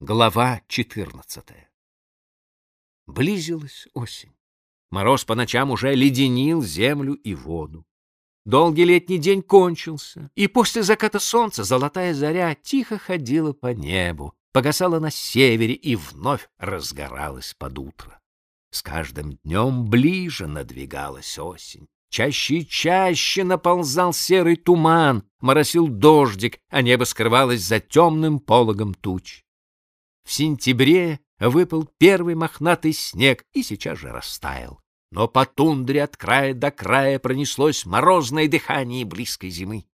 Глава 14. Близилась осень. Мороз по ночам уже леденил землю и воду. Долгий летний день кончился, и после заката солнца золотая заря тихо ходила по небу, погасала на севере и вновь разгоралась под утро. С каждым днем ближе надвигалась осень. Чаще и чаще наползал серый туман, моросил дождик, а небо скрывалось за темным пологом туч. В сентябре выпал первый мохнатый снег и сейчас же растаял. Но по тундре от края до края пронеслось морозное дыхание близкой зимы.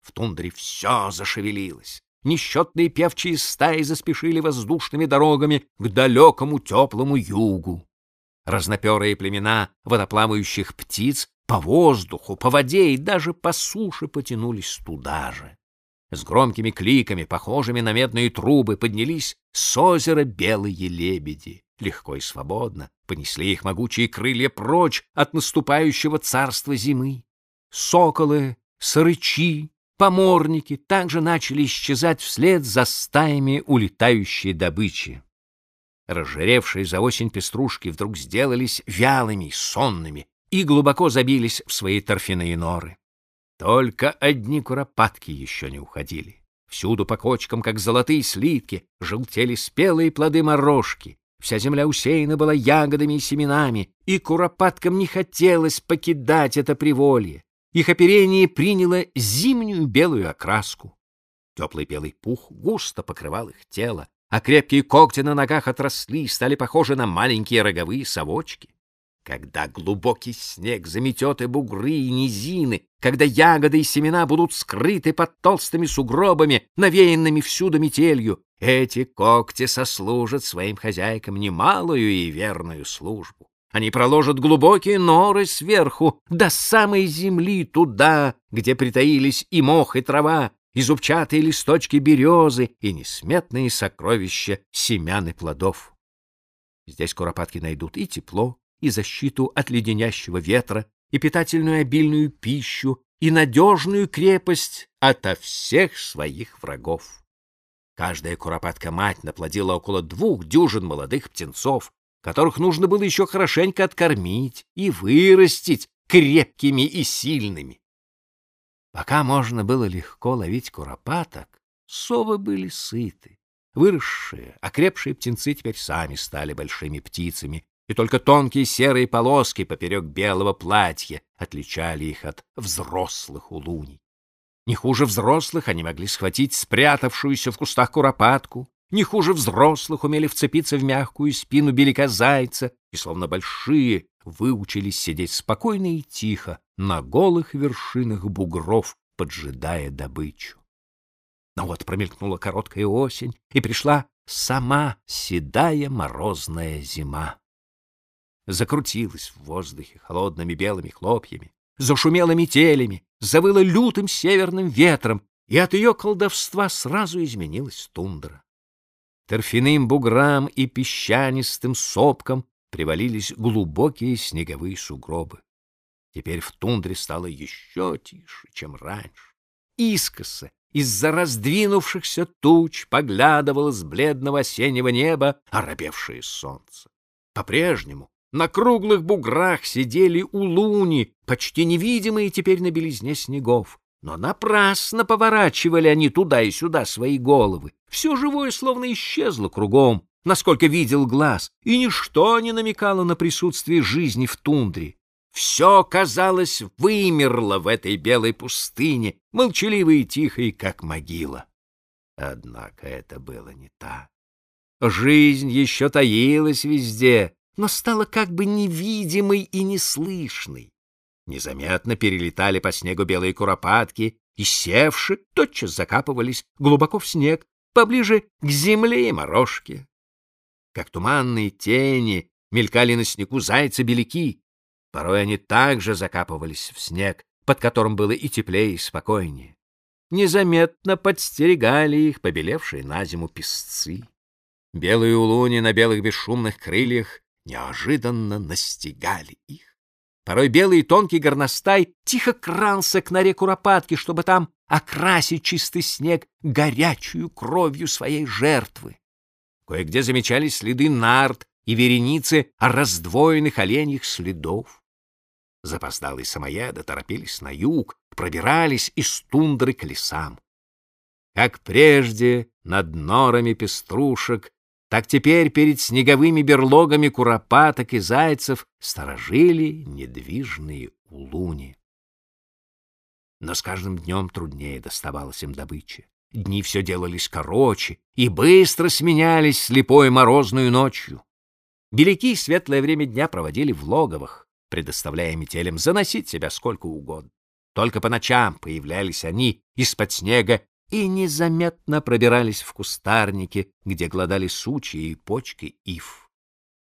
В тундре все зашевелилось. Несчетные певчие стаи заспешили воздушными дорогами к далекому теплому югу. Разноперые племена водоплавающих птиц по воздуху, по воде и даже по суше потянулись туда же. С громкими кликами, похожими на медные трубы, поднялись с озера белые лебеди. Легко и свободно понесли их могучие крылья прочь от наступающего царства зимы. Соколы, сырычи, поморники также начали исчезать вслед за стаями улетающей добычи. Разжиревшие за осень пеструшки вдруг сделались вялыми, сонными и глубоко забились в свои торфяные норы. Только одни куропатки еще не уходили. Всюду по кочкам, как золотые слитки, желтели спелые плоды морожки. Вся земля усеяна была ягодами и семенами, и куропаткам не хотелось покидать это приволье. Их оперение приняло зимнюю белую окраску. Теплый белый пух густо покрывал их тело, а крепкие когти на ногах отросли и стали похожи на маленькие роговые совочки. Когда глубокий снег заметет и бугры, и низины, когда ягоды и семена будут скрыты под толстыми сугробами, навеянными всюду метелью, эти когти сослужат своим хозяйкам немалую и верную службу. Они проложат глубокие норы сверху, до самой земли, туда, где притаились и мох, и трава, и зубчатые листочки березы, и несметные сокровища семян и плодов. Здесь куропатки найдут и тепло, и защиту от леденящего ветра, и питательную обильную пищу, и надежную крепость ото всех своих врагов. Каждая куропатка-мать наплодила около двух дюжин молодых птенцов, которых нужно было еще хорошенько откормить и вырастить крепкими и сильными. Пока можно было легко ловить куропаток, совы были сыты. Выросшие, окрепшие птенцы теперь сами стали большими птицами, и только тонкие серые полоски поперек белого платья отличали их от взрослых улуней. Не хуже взрослых они могли схватить спрятавшуюся в кустах куропатку, не хуже взрослых умели вцепиться в мягкую спину белика зайца и, словно большие, выучились сидеть спокойно и тихо на голых вершинах бугров, поджидая добычу. Но вот промелькнула короткая осень, и пришла сама седая морозная зима закрутилась в воздухе холодными белыми хлопьями, зашумела метелями, завыла лютым северным ветром, и от ее колдовства сразу изменилась тундра. Торфяным буграм и песчанистым сопкам привалились глубокие снеговые сугробы. Теперь в тундре стало еще тише, чем раньше. Искоса из-за раздвинувшихся туч поглядывало с бледного осеннего неба оробевшее солнце. По-прежнему на круглых буграх сидели улуни, почти невидимые теперь на белизне снегов. Но напрасно поворачивали они туда и сюда свои головы. Все живое словно исчезло кругом, насколько видел глаз, и ничто не намекало на присутствие жизни в тундре. Все, казалось, вымерло в этой белой пустыне, молчаливой и тихой, как могила. Однако это было не так. Жизнь еще таилась везде, но стала как бы невидимой и неслышной. Незаметно перелетали по снегу белые куропатки, и севши тотчас закапывались глубоко в снег, поближе к земле и морожке. Как туманные тени мелькали на снегу зайцы-беляки. Порой они также закапывались в снег, под которым было и теплее, и спокойнее. Незаметно подстерегали их побелевшие на зиму песцы. Белые улуни на белых бесшумных крыльях неожиданно настигали их. Порой белый тонкий горностай тихо крался к норе куропатки, чтобы там окрасить чистый снег горячую кровью своей жертвы. Кое-где замечались следы нарт и вереницы раздвоенных оленьих следов. Запоздалые самоеды торопились на юг, пробирались из тундры к лесам. Как прежде над норами пеструшек, так теперь перед снеговыми берлогами куропаток и зайцев сторожили недвижные улуни. Но с каждым днем труднее доставалось им добыча. Дни все делались короче и быстро сменялись слепой морозную ночью. Беляки светлое время дня проводили в логовах, предоставляя метелям заносить себя сколько угодно. Только по ночам появлялись они из-под снега и незаметно пробирались в кустарники, где глодали сучья и почки ив.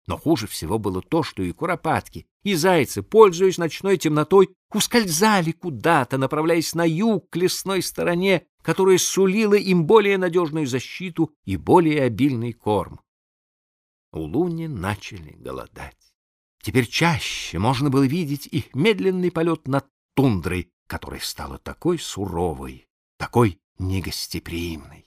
Но хуже всего было то, что и куропатки, и зайцы, пользуясь ночной темнотой, ускользали куда-то, направляясь на юг к лесной стороне, которая сулила им более надежную защиту и более обильный корм. Улуни начали голодать. Теперь чаще можно было видеть их медленный полет над тундрой, которая стала такой суровой, такой негостеприимной.